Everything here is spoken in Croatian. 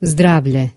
Zdravlje.